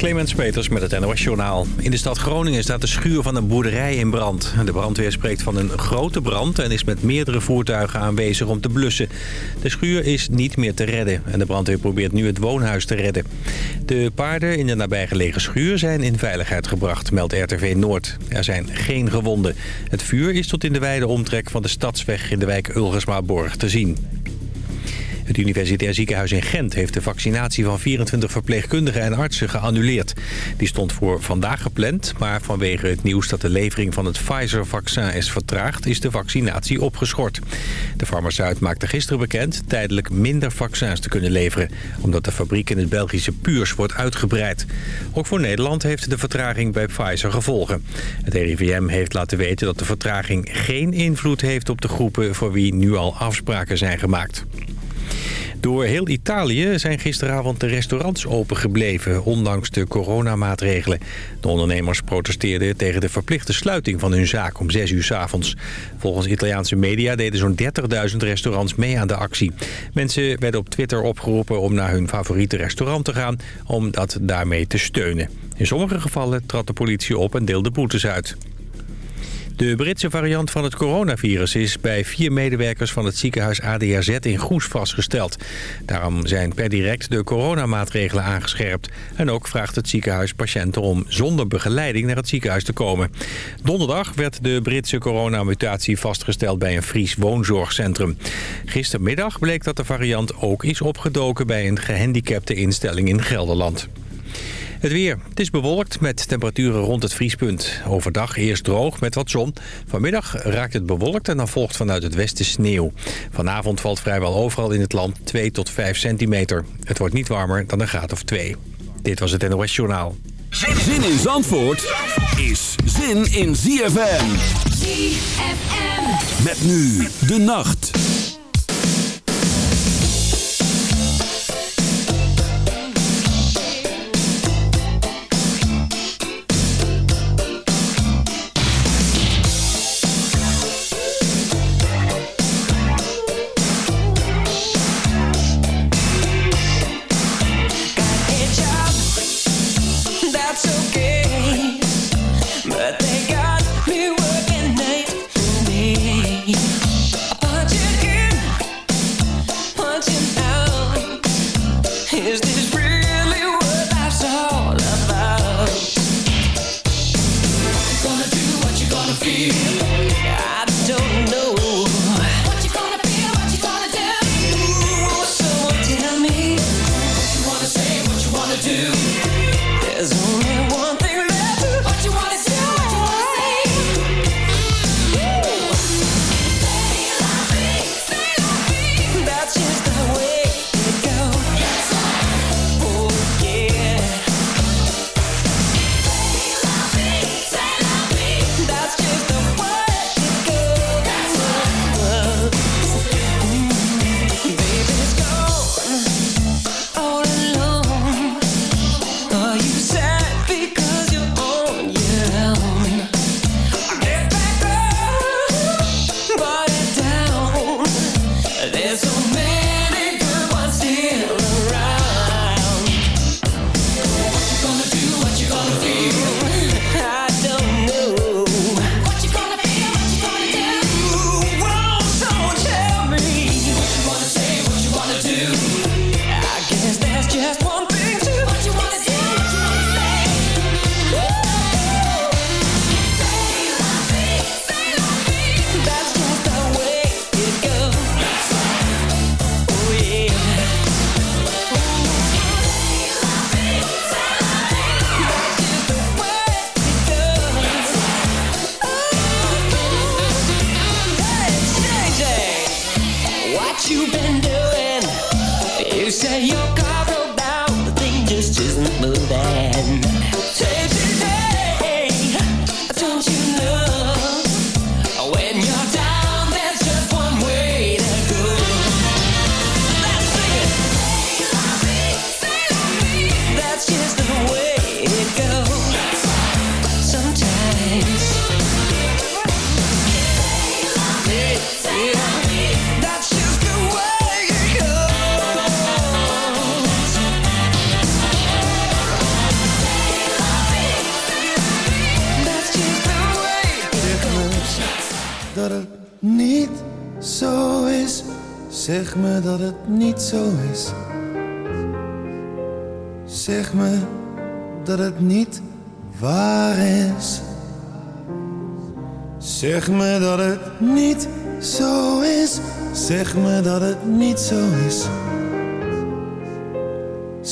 Clemens Peters met het NOS Journaal. In de stad Groningen staat de schuur van een boerderij in brand. De brandweer spreekt van een grote brand en is met meerdere voertuigen aanwezig om te blussen. De schuur is niet meer te redden en de brandweer probeert nu het woonhuis te redden. De paarden in de nabijgelegen schuur zijn in veiligheid gebracht, meldt RTV Noord. Er zijn geen gewonden. Het vuur is tot in de wijde omtrek van de stadsweg in de wijk Ulgersmaborg te zien. Het Universitair Ziekenhuis in Gent heeft de vaccinatie van 24 verpleegkundigen en artsen geannuleerd. Die stond voor vandaag gepland, maar vanwege het nieuws dat de levering van het Pfizer-vaccin is vertraagd, is de vaccinatie opgeschort. De farmaceut maakte gisteren bekend tijdelijk minder vaccins te kunnen leveren, omdat de fabriek in het Belgische Puurs wordt uitgebreid. Ook voor Nederland heeft de vertraging bij Pfizer gevolgen. Het RIVM heeft laten weten dat de vertraging geen invloed heeft op de groepen voor wie nu al afspraken zijn gemaakt. Door heel Italië zijn gisteravond de restaurants opengebleven, ondanks de coronamaatregelen. De ondernemers protesteerden tegen de verplichte sluiting van hun zaak om 6 uur s avonds. Volgens Italiaanse media deden zo'n 30.000 restaurants mee aan de actie. Mensen werden op Twitter opgeroepen om naar hun favoriete restaurant te gaan, om dat daarmee te steunen. In sommige gevallen trad de politie op en deelde boetes uit. De Britse variant van het coronavirus is bij vier medewerkers van het ziekenhuis ADRZ in Goes vastgesteld. Daarom zijn per direct de coronamaatregelen aangescherpt. En ook vraagt het ziekenhuis patiënten om zonder begeleiding naar het ziekenhuis te komen. Donderdag werd de Britse coronamutatie vastgesteld bij een Fries woonzorgcentrum. Gistermiddag bleek dat de variant ook is opgedoken bij een gehandicapte instelling in Gelderland. Het weer. Het is bewolkt met temperaturen rond het vriespunt. Overdag eerst droog met wat zon. Vanmiddag raakt het bewolkt en dan volgt vanuit het westen sneeuw. Vanavond valt vrijwel overal in het land 2 tot 5 centimeter. Het wordt niet warmer dan een graad of 2. Dit was het NOS Journaal. Zin in Zandvoort is zin in ZFM. ZFM. Met nu de nacht.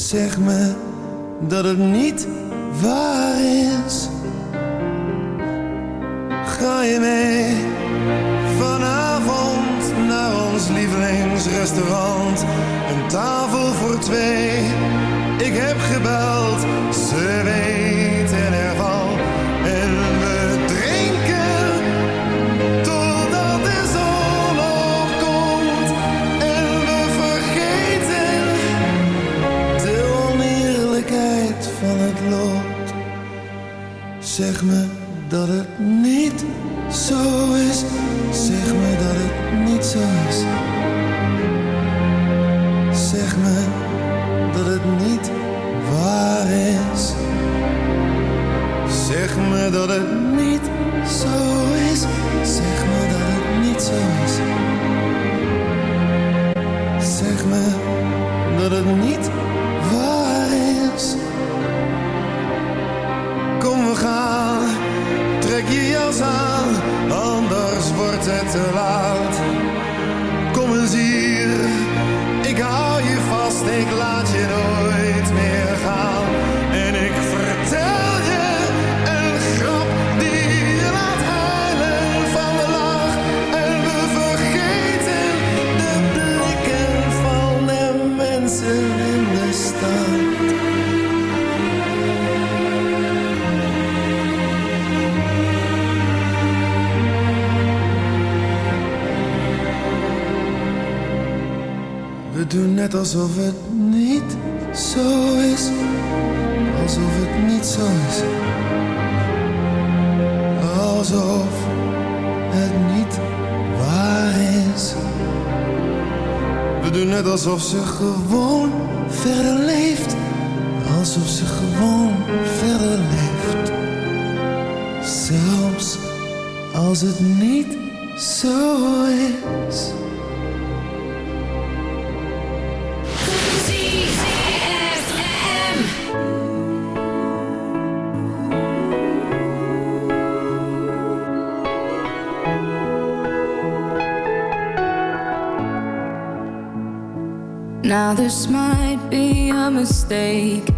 zeg me dat het niet waar is. Ga je mee vanavond naar ons lievelingsrestaurant? Een tafel voor twee got it. alsof ze gewoon verder leeft. Zelfs als het niet zo is. Now this might be a mistake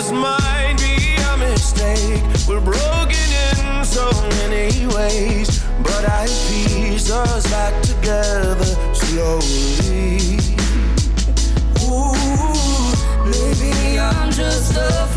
this might be a mistake. We're broken in so many ways, but I piece us back together slowly. Ooh, maybe I'm just a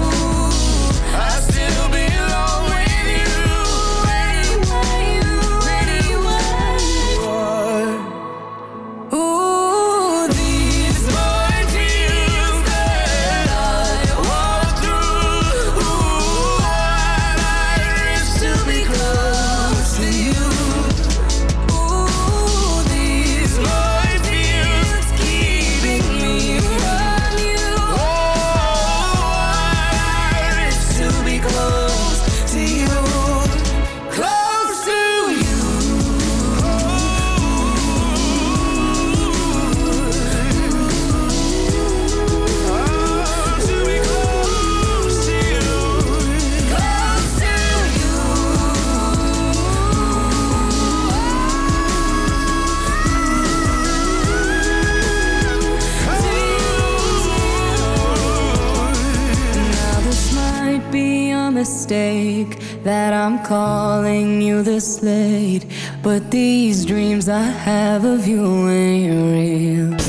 calling you this late, but these dreams I have of you ain't real.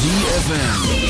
ZFM.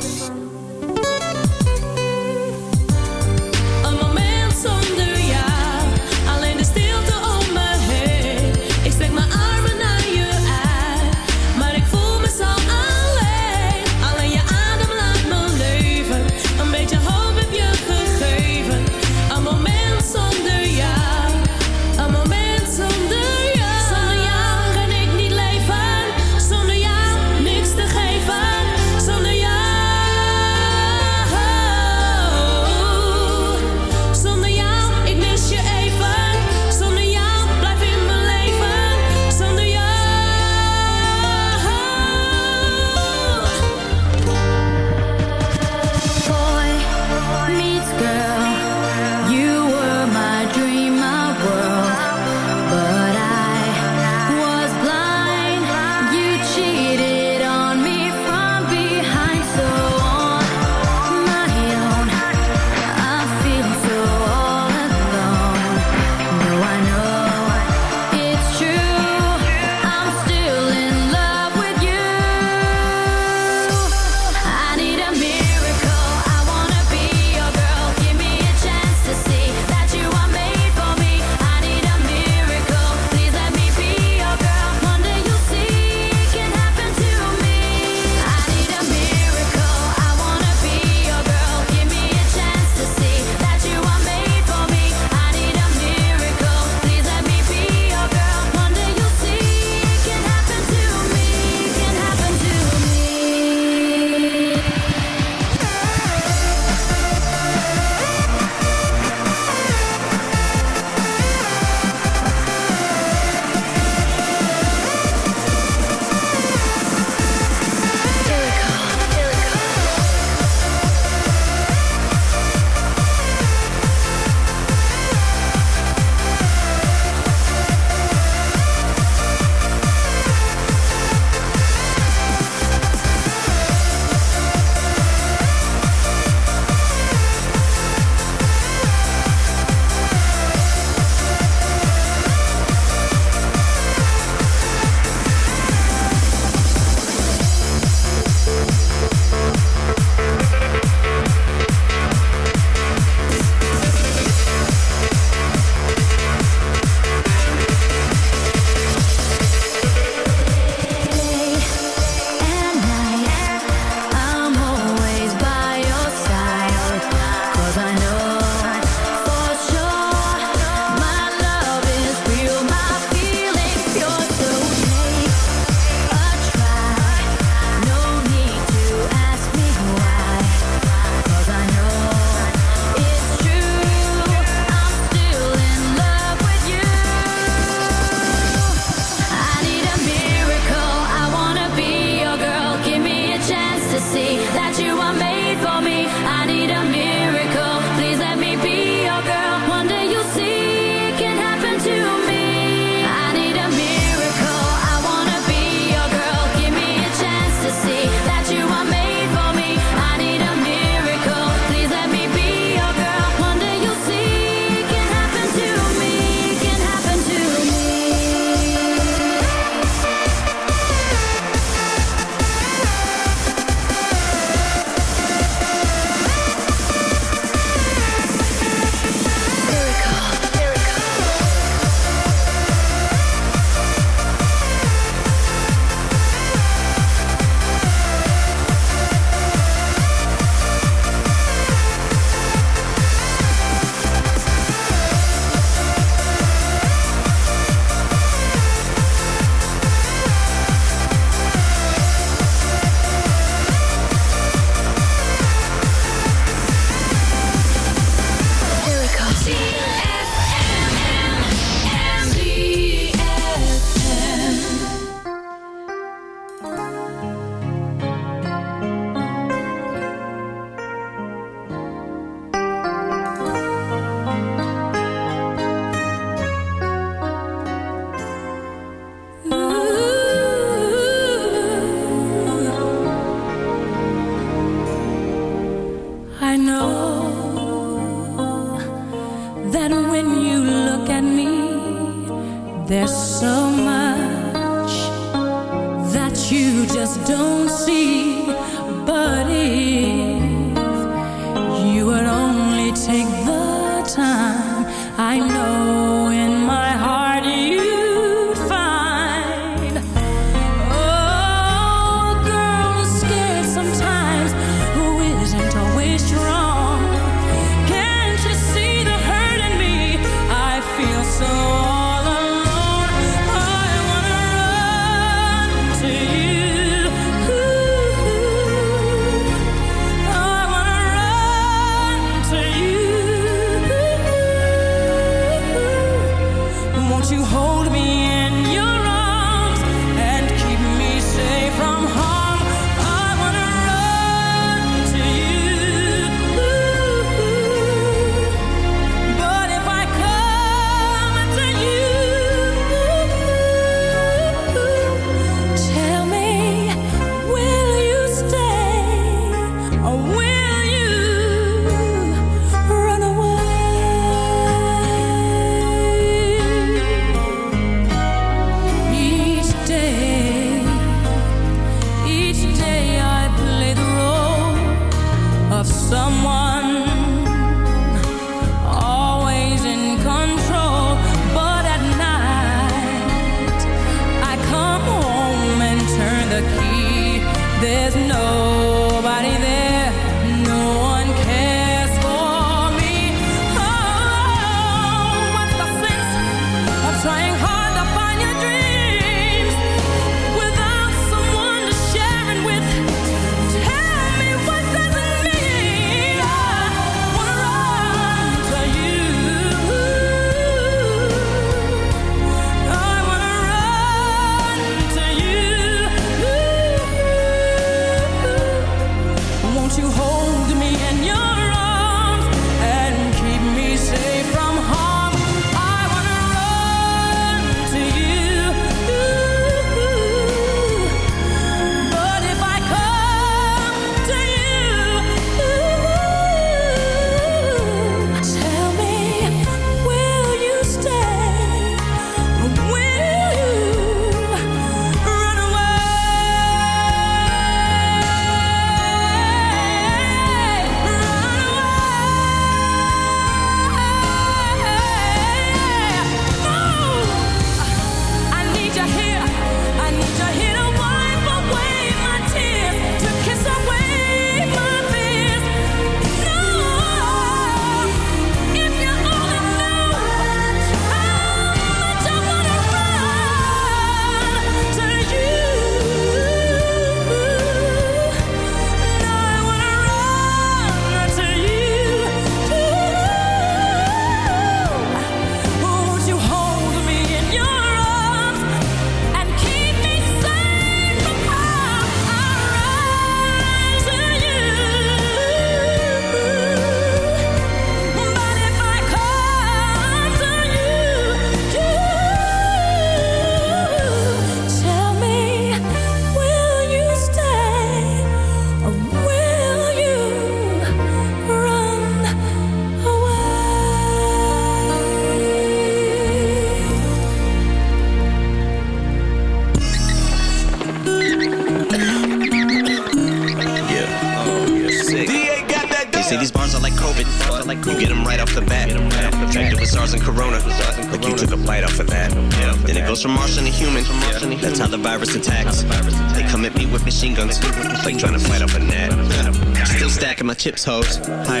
Chips host. Hi.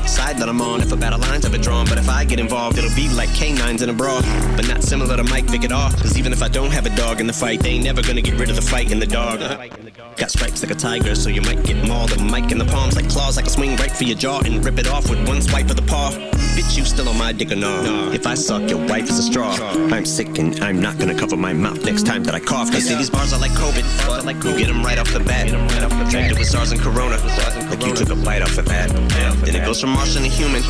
side that I'm on if a battle line's ever drawn. But if I get involved, it'll be like canines in a brawl. But not similar to Mike Vick at all. Cause even if I don't have a dog in the fight, they ain't never gonna get rid of the fight in the dog. Got stripes like a tiger, so you might get mauled. A mic in the palms like claws, like a swing right for your jaw and rip it off with one swipe of the paw. Bitch, you still on my dick or no? If I suck, your wife is a straw. I'm sick and I'm not gonna cover my mouth next time that I cough. Cause see, these bars are like COVID. You get them right off the bat. Infected with SARS and Corona. Like you took a bite off of that. Then it goes from Martian to human.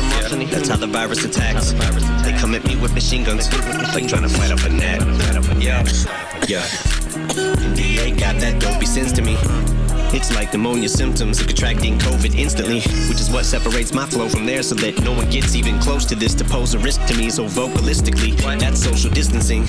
That's how the virus attacks. They come at me with machine guns. It's Like trying to fight a net. Yeah. Yeah. DA got that dopey sense to me. It's like pneumonia symptoms of contracting COVID instantly, which is what separates my flow from theirs so that no one gets even close to this to pose a risk to me. So vocalistically, that's social distancing.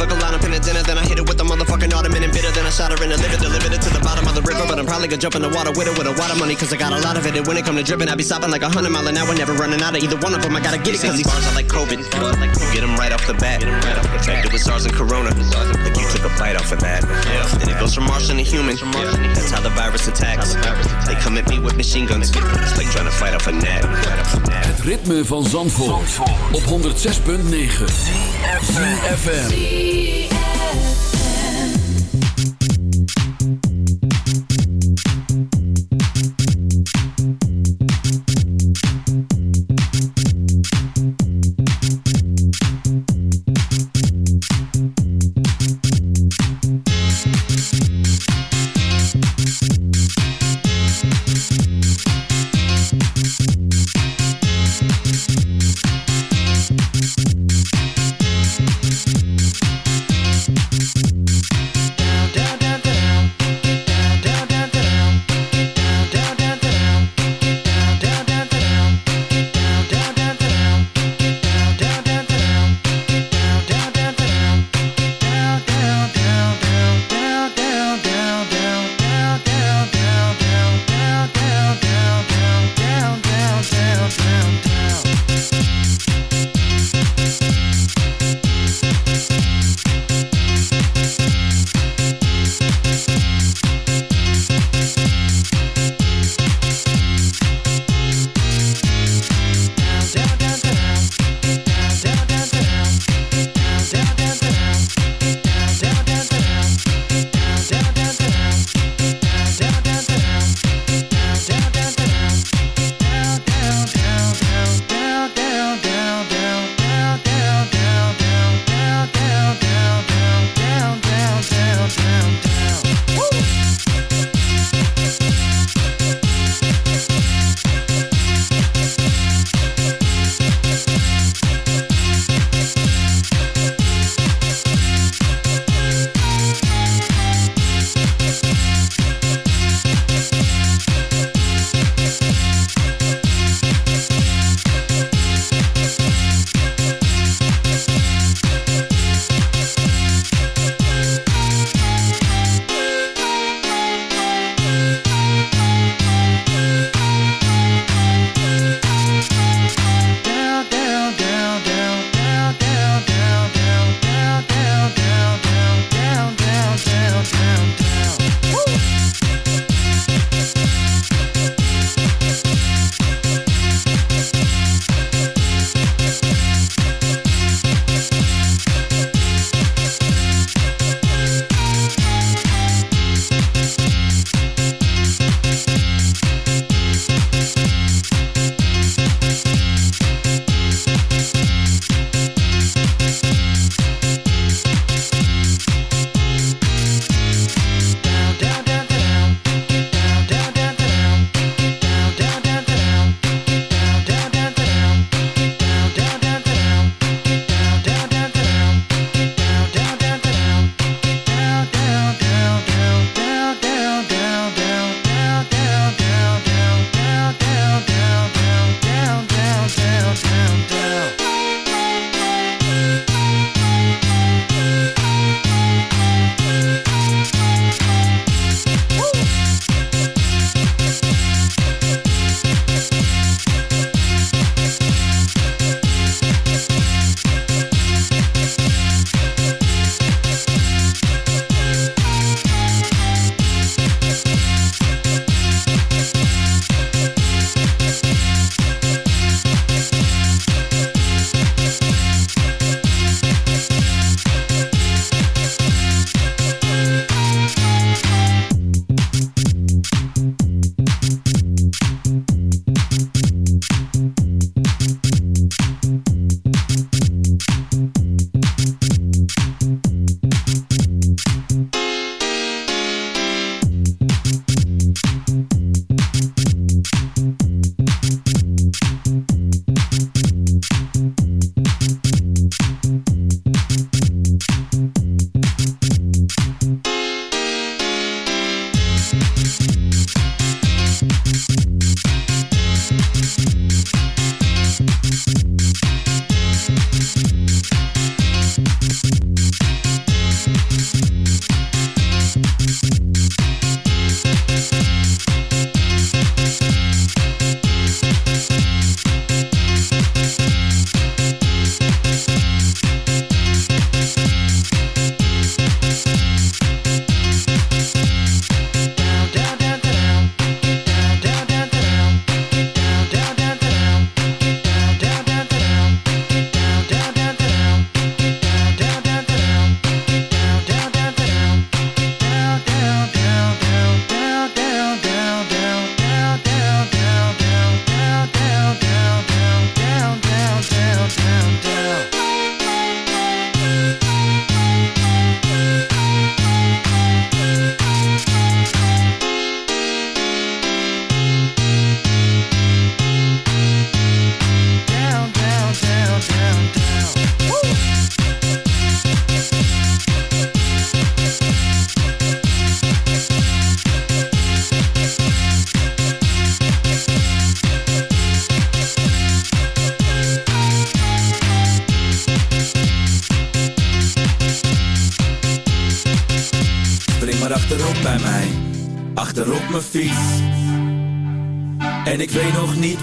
a colada pin at dinner. Then I hit it with a motherfucking ottoman and bitter. Then I shot her in the liver, delivered it to the bottom of the river. But I'm probably gonna jump in the water with her with a water money, cause I got a lot of it. And when it come to dripping, I be stopping like a hundred mile an hour, never running out of either one of them. I gotta get it, cause these bars are like COVID. You get them right off the bat. Infected with SARS and Corona. Like you took a bite off of that. Then it goes from Martian to human. That's how the virus attacks. They come at me with machine guns. It's like trying to fight off a net. Het ritme van Zandvoort, op 106.9 FM be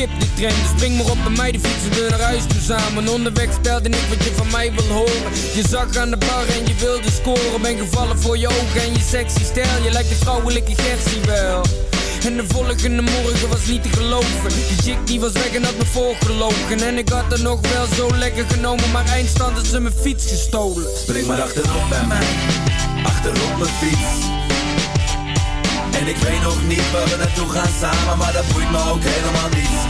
skip die trein Dus spring maar op bij mij, die fietsen we naar huis toe samen. Onderweg stelde ik wat je van mij wil horen. Je zag aan de bar en je wilde scoren Ben gevallen voor je ogen en je sexy stijl. Je lijkt de vrouwelijke Gertie wel. En de volgende morgen was niet te geloven. Die chick die was weg en had me voorgelogen. En ik had er nog wel zo lekker genomen Maar eindstand had ze mijn fiets gestolen. Spring maar achterop bij mij Achterop mijn fiets. En ik weet nog niet waar we naartoe gaan samen Maar dat boeit me ook helemaal niet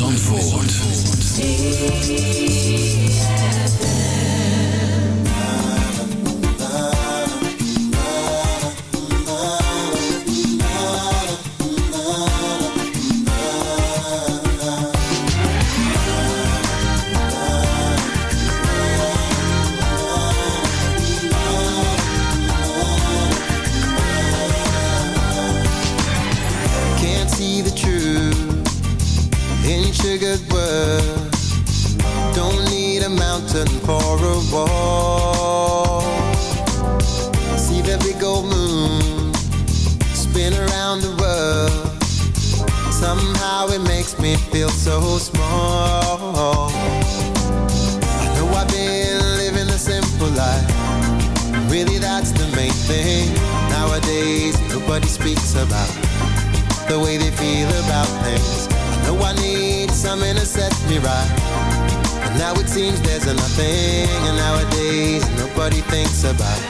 Zandvoort. Bye.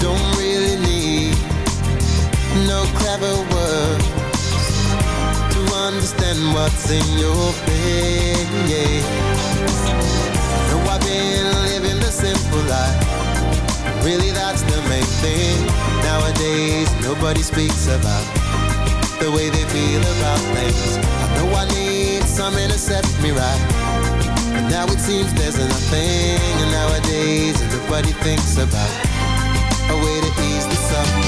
Don't really need no clever words to understand what's in your face. I've been living simple life. Really, that's the main thing. Nowadays, nobody speaks about the way they feel about things. I know I need to set me right. Now it seems there's nothing. Nowadays, nobody thinks about a way to ease the suffering.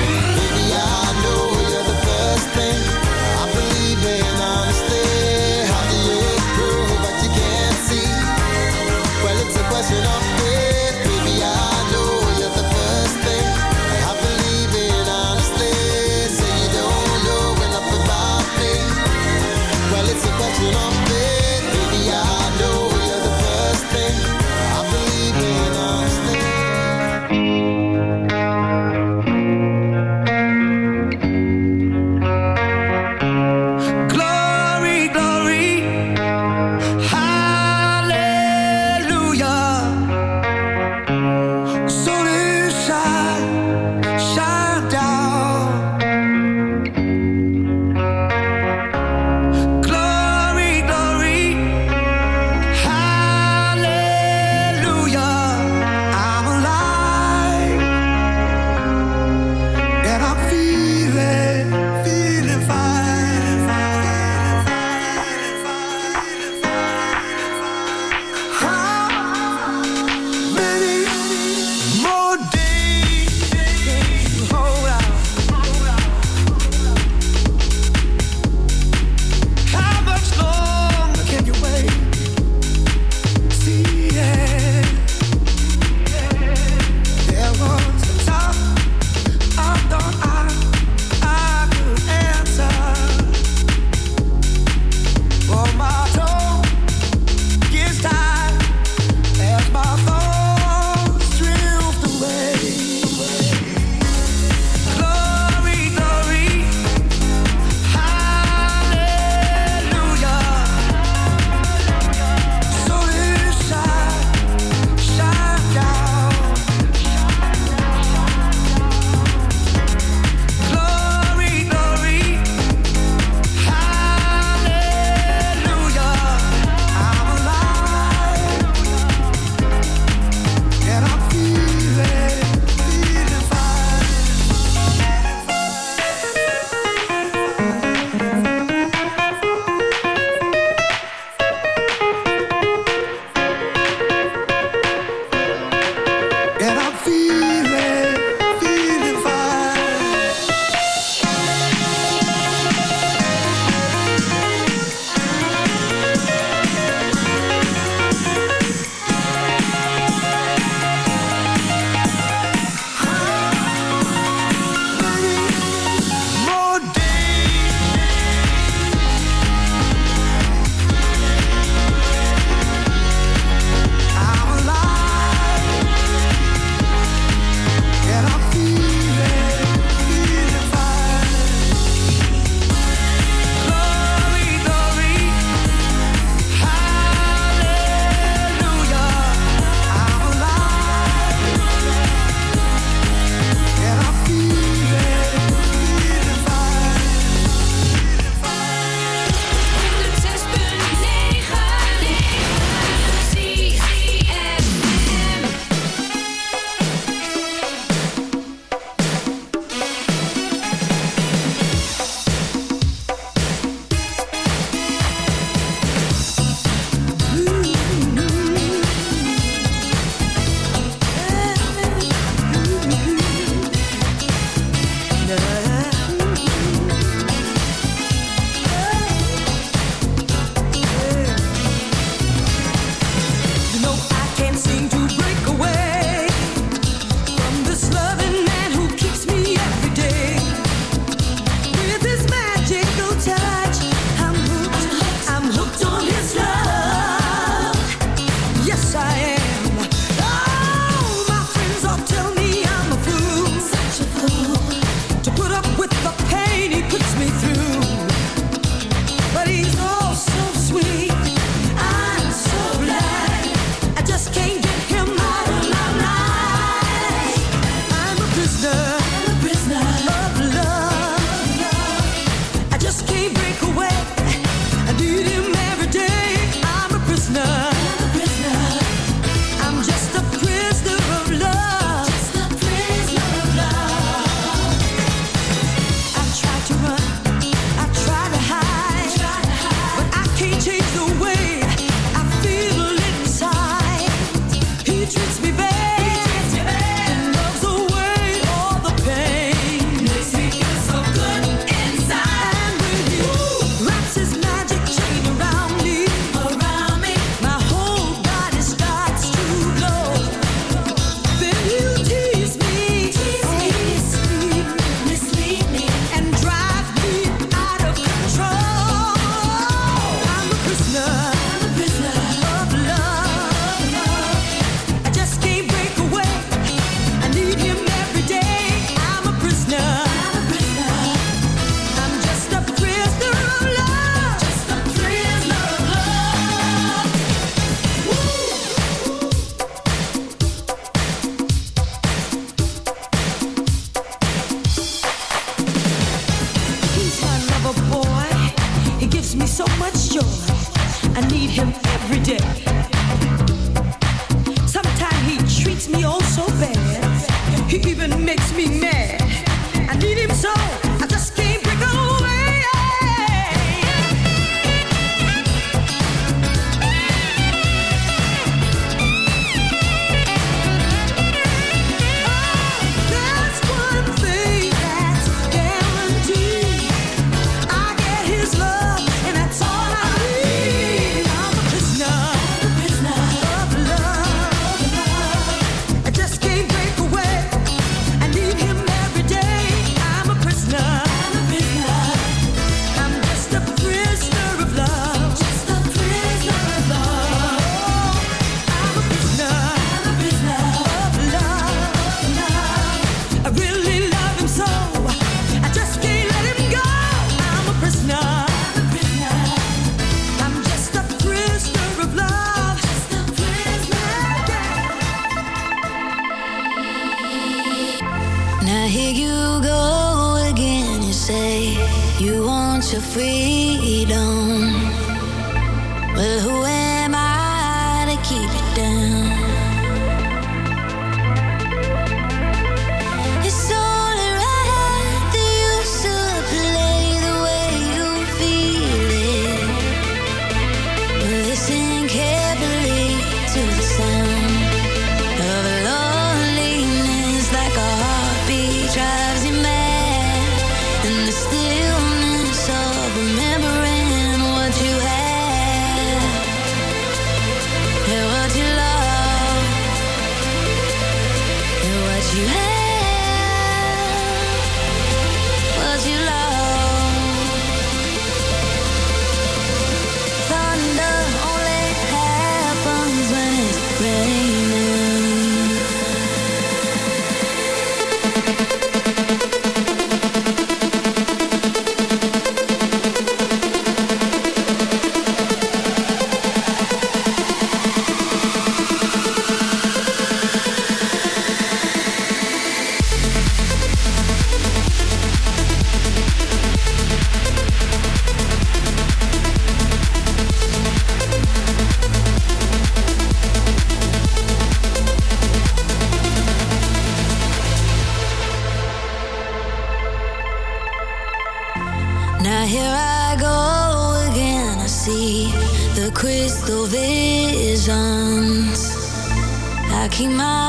My.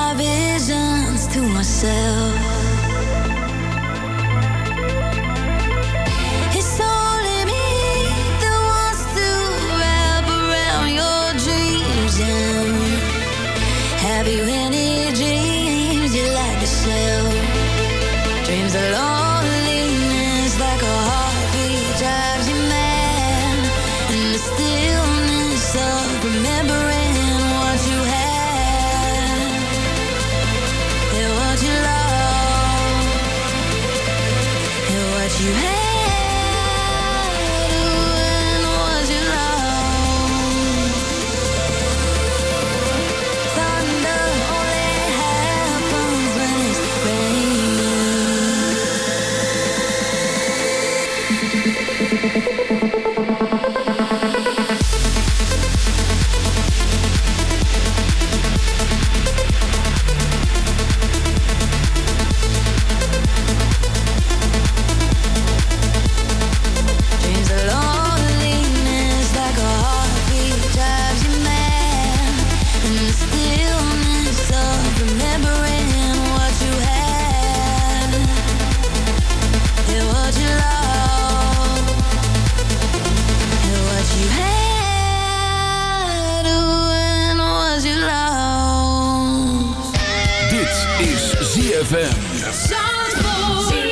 Zandvoort.